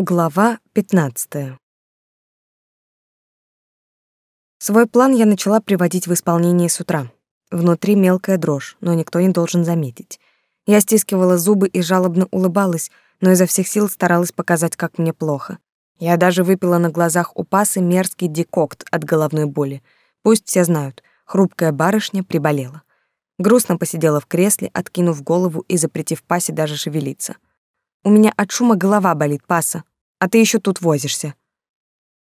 Глава 15. Свой план я начала приводить в исполнение с утра. Внутри мелкая дрожь, но никто не должен заметить. Я стискивала зубы и жалобно улыбалась, но изо всех сил старалась показать, как мне плохо. Я даже выпила на глазах у пасы мерзкий декокт от головной боли. Пусть все знают, хрупкая барышня приболела. Грустно посидела в кресле, откинув голову и запретив пасе даже шевелиться. У меня от шума голова болит, паса, а ты еще тут возишься.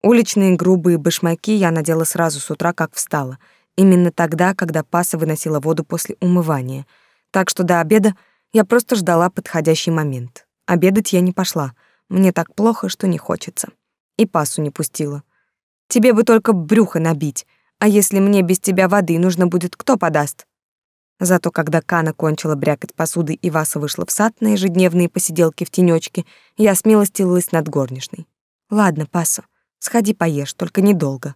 Уличные грубые башмаки я надела сразу с утра, как встала. Именно тогда, когда паса выносила воду после умывания. Так что до обеда я просто ждала подходящий момент. Обедать я не пошла. Мне так плохо, что не хочется. И пасу не пустила. Тебе бы только брюхо набить. А если мне без тебя воды нужно будет, кто подаст? Зато когда Кана кончила брякать посудой и Васа вышла в сад на ежедневные посиделки в тенёчке, я смилостилась над горничной. «Ладно, Пасо, сходи поешь, только недолго».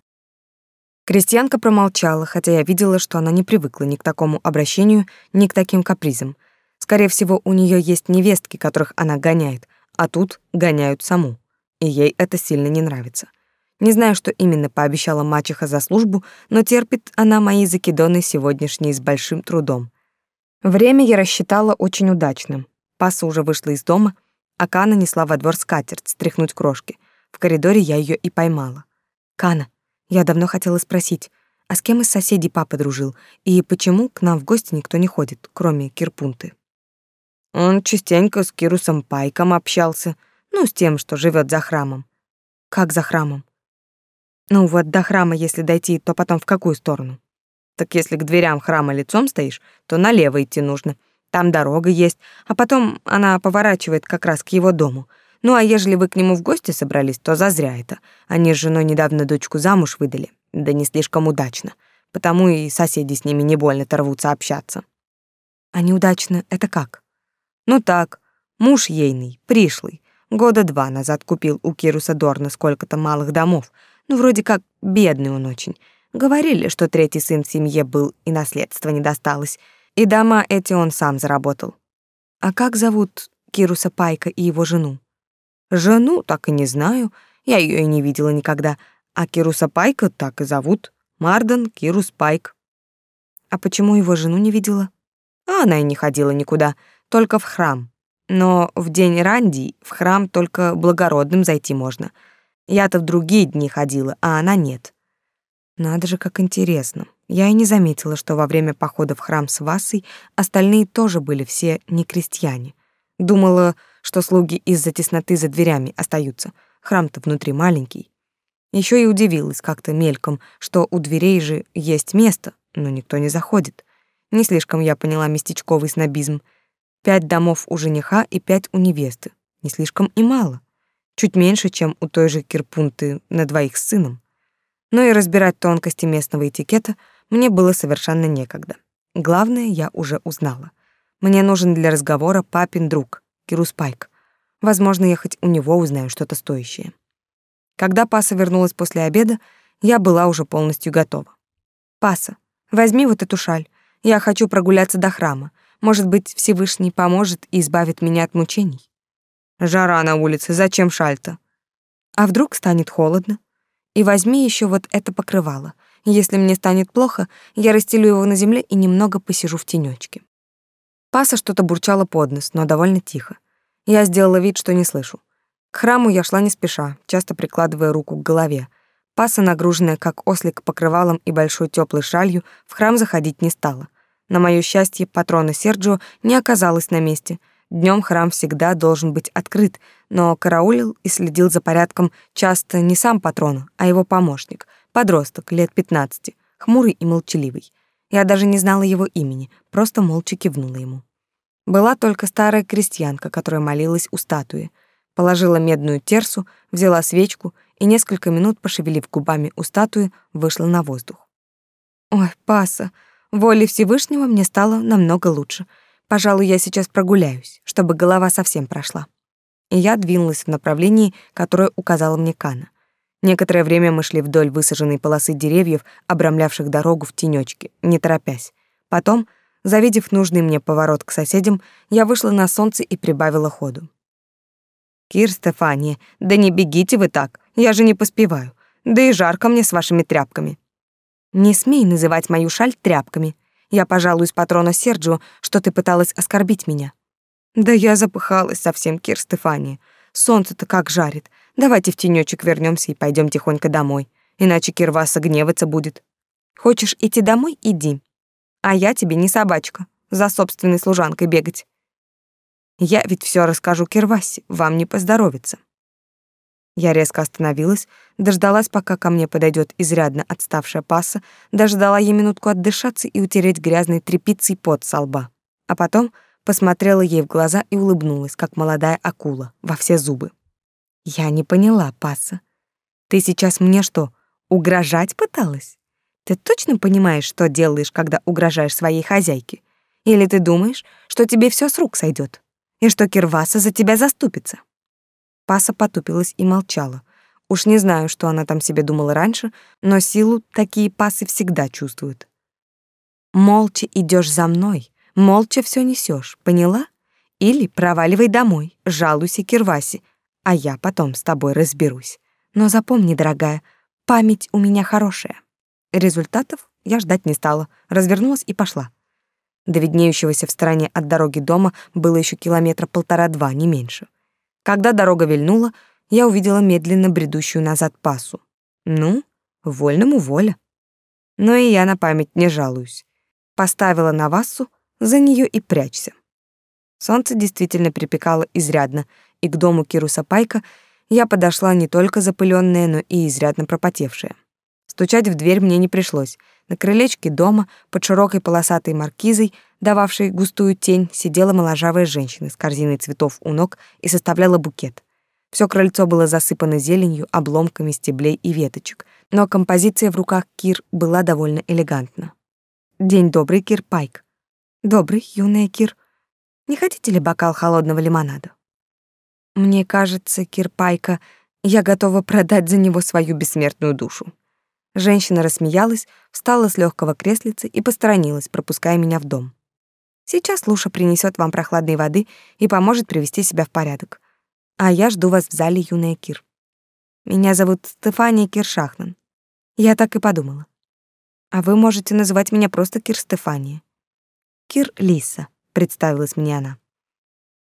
Крестьянка промолчала, хотя я видела, что она не привыкла ни к такому обращению, ни к таким капризам. Скорее всего, у неё есть невестки, которых она гоняет, а тут гоняют саму. И ей это сильно не нравится. Не знаю, что именно пообещала мачеха за службу, но терпит она мои закидоны сегодняшние с большим трудом. Время я рассчитала очень удачным. Паса уже вышла из дома, а Кана несла во двор скатерть стряхнуть крошки. В коридоре я ее и поймала. «Кана, я давно хотела спросить, а с кем из соседей папа дружил, и почему к нам в гости никто не ходит, кроме Кирпунты?» Он частенько с Кирусом Пайком общался, ну, с тем, что живет за храмом. «Как за храмом?» Ну вот до храма, если дойти, то потом в какую сторону? Так если к дверям храма лицом стоишь, то налево идти нужно. Там дорога есть, а потом она поворачивает как раз к его дому. Ну а ежели вы к нему в гости собрались, то зазря это. Они с женой недавно дочку замуж выдали, да не слишком удачно. Потому и соседи с ними не больно-то рвутся общаться. А неудачно — это как? Ну так, муж ейный, пришлый, года два назад купил у Кируса Дорна сколько-то малых домов — ну, вроде как бедный он очень. Говорили, что третий сын в семье был и наследство не досталось. И дома эти он сам заработал. А как зовут Кируса Пайка и его жену? Жену так и не знаю. Я ее и не видела никогда. А Кируса Пайка так и зовут. Марден Кирус Пайк. А почему его жену не видела? А она и не ходила никуда, только в храм. Но в день Ранди в храм только благородным зайти можно — я-то в другие дни ходила, а она нет. Надо же, как интересно. Я и не заметила, что во время похода в храм с Васой остальные тоже были все не крестьяне. Думала, что слуги из-за тесноты за дверями остаются. Храм-то внутри маленький. Еще и удивилась как-то мельком, что у дверей же есть место, но никто не заходит. Не слишком я поняла местечковый снобизм. Пять домов у жениха и пять у невесты. Не слишком и мало чуть меньше, чем у той же Кирпунты на двоих с сыном. Но и разбирать тонкости местного этикета мне было совершенно некогда. Главное я уже узнала. Мне нужен для разговора папин друг, Кирус Пайк. Возможно, я хоть у него узнаю что-то стоящее. Когда Паса вернулась после обеда, я была уже полностью готова. «Паса, возьми вот эту шаль. Я хочу прогуляться до храма. Может быть, Всевышний поможет и избавит меня от мучений». Жара на улице, зачем шальта? А вдруг станет холодно? И возьми еще вот это покрывало. Если мне станет плохо, я расстелю его на земле и немного посижу в тенечке. Паса что-то бурчала под нос, но довольно тихо. Я сделала вид, что не слышу. К храму я шла не спеша, часто прикладывая руку к голове. Паса, нагруженная как ослик покрывалом и большой теплой шалью, в храм заходить не стала. На моё счастье, патрона Серджио не оказалось на месте — Днем храм всегда должен быть открыт, но караулил и следил за порядком часто не сам патрон, а его помощник, подросток лет 15, хмурый и молчаливый. Я даже не знала его имени, просто молча кивнула ему. Была только старая крестьянка, которая молилась у статуи. Положила медную терсу, взяла свечку и несколько минут, пошевелив губами у статуи, вышла на воздух. Ой, Паса, воле Всевышнего мне стало намного лучше — Пожалуй, я сейчас прогуляюсь, чтобы голова совсем прошла. И я двинулась в направлении, которое указала мне Кана. Некоторое время мы шли вдоль высаженной полосы деревьев, обрамлявших дорогу в тенечке, не торопясь. Потом, завидев нужный мне поворот к соседям, я вышла на солнце и прибавила ходу. Кир Стефания, да не бегите вы так, я же не поспеваю. Да и жарко мне с вашими тряпками. Не смей называть мою шаль тряпками. Я пожалуюсь патрону Серджио, что ты пыталась оскорбить меня. Да я запыхалась совсем, Кир Стефания. Солнце-то как жарит. Давайте в тенечек вернемся и пойдем тихонько домой. Иначе Кирваса гневаться будет. Хочешь идти домой — иди. А я тебе не собачка, за собственной служанкой бегать. Я ведь все расскажу Кирвасе, вам не поздоровится. Я резко остановилась, дождалась, пока ко мне подойдет изрядно отставшая пасса, дождала ей минутку отдышаться и утереть грязной тряпицей пот со лба. А потом посмотрела ей в глаза и улыбнулась, как молодая акула, во все зубы. Я не поняла, пасса. Ты сейчас мне что, угрожать пыталась? Ты точно понимаешь, что делаешь, когда угрожаешь своей хозяйке? Или ты думаешь, что тебе все с рук сойдет, и что Кирваса за тебя заступится? Паса потупилась и молчала. Уж не знаю, что она там себе думала раньше, но силу такие пасы всегда чувствуют. Молча идешь за мной, молча все несешь, поняла? Или проваливай домой, жалуйся Кирвасе, а я потом с тобой разберусь. Но запомни, дорогая, память у меня хорошая. Результатов я ждать не стала, развернулась и пошла. До виднеющегося в стороне от дороги дома было еще километра полтора-два, не меньше. Когда дорога вильнула, я увидела медленно бредущую назад пасу. Ну, вольному воля. Но и я на память не жалуюсь. Поставила на вассу, за нее и прячься. Солнце действительно припекало изрядно, и к дому Кируса Пайка я подошла не только запыленная, но и изрядно пропотевшая. Стучать в дверь мне не пришлось. На крылечке дома, под широкой полосатой маркизой, дававшей густую тень, сидела моложавая женщина с корзиной цветов у ног и составляла букет. Все крыльцо было засыпано зеленью, обломками стеблей и веточек, но композиция в руках Кир была довольно элегантна. «День добрый, Кир Пайк». «Добрый, юная Кир. Не хотите ли бокал холодного лимонада?» «Мне кажется, Кир Пайка, я готова продать за него свою бессмертную душу». Женщина рассмеялась, встала с легкого креслица и посторонилась, пропуская меня в дом. Сейчас Луша принесет вам прохладной воды и поможет привести себя в порядок. А я жду вас в зале, юная Кир. Меня зовут Стефания Киршахнан. Я так и подумала. А вы можете называть меня просто Кир Стефания. Кир Лиса, представилась мне она.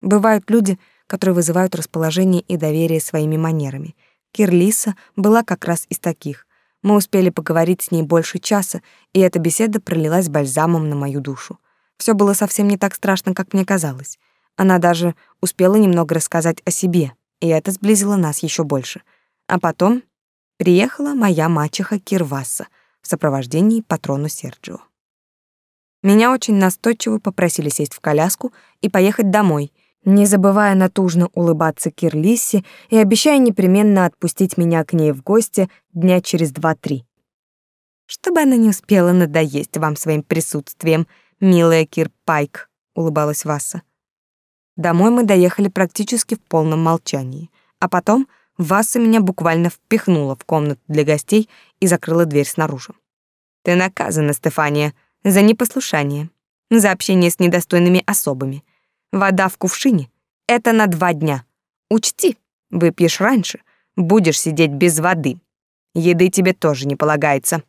Бывают люди, которые вызывают расположение и доверие своими манерами. Кир Лиса была как раз из таких — мы успели поговорить с ней больше часа, и эта беседа пролилась бальзамом на мою душу. Все было совсем не так страшно, как мне казалось. Она даже успела немного рассказать о себе, и это сблизило нас еще больше. А потом приехала моя мачеха Кирваса в сопровождении патрона Серджио. Меня очень настойчиво попросили сесть в коляску и поехать домой — не забывая натужно улыбаться Кирлисе и обещая непременно отпустить меня к ней в гости дня через два-три. «Чтобы она не успела надоесть вам своим присутствием, милая Кир Пайк», — улыбалась Васа. Домой мы доехали практически в полном молчании, а потом Васа меня буквально впихнула в комнату для гостей и закрыла дверь снаружи. «Ты наказана, Стефания, за непослушание, за общение с недостойными особами» Вода в кувшине — это на два дня. Учти, выпьешь раньше, будешь сидеть без воды. Еды тебе тоже не полагается».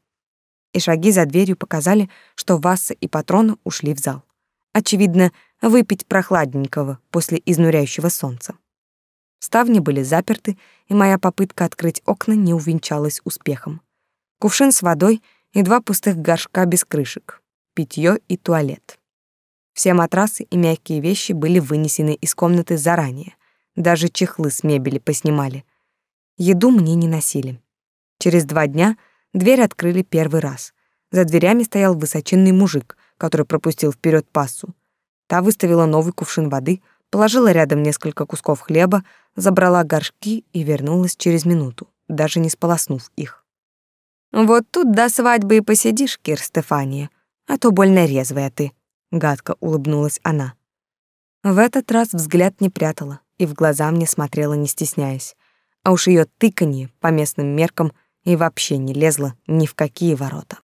И шаги за дверью показали, что Васса и патрона ушли в зал. Очевидно, выпить прохладненького после изнуряющего солнца. Ставни были заперты, и моя попытка открыть окна не увенчалась успехом. Кувшин с водой и два пустых горшка без крышек, питье и туалет. Все матрасы и мягкие вещи были вынесены из комнаты заранее. Даже чехлы с мебели поснимали. Еду мне не носили. Через два дня дверь открыли первый раз. За дверями стоял высоченный мужик, который пропустил вперед пассу. Та выставила новый кувшин воды, положила рядом несколько кусков хлеба, забрала горшки и вернулась через минуту, даже не сполоснув их. «Вот тут до свадьбы и посидишь, Кир Стефания, а то больно резвая ты», гадко улыбнулась она. В этот раз взгляд не прятала и в глаза мне смотрела, не стесняясь. А уж ее тыканье по местным меркам и вообще не лезло ни в какие ворота.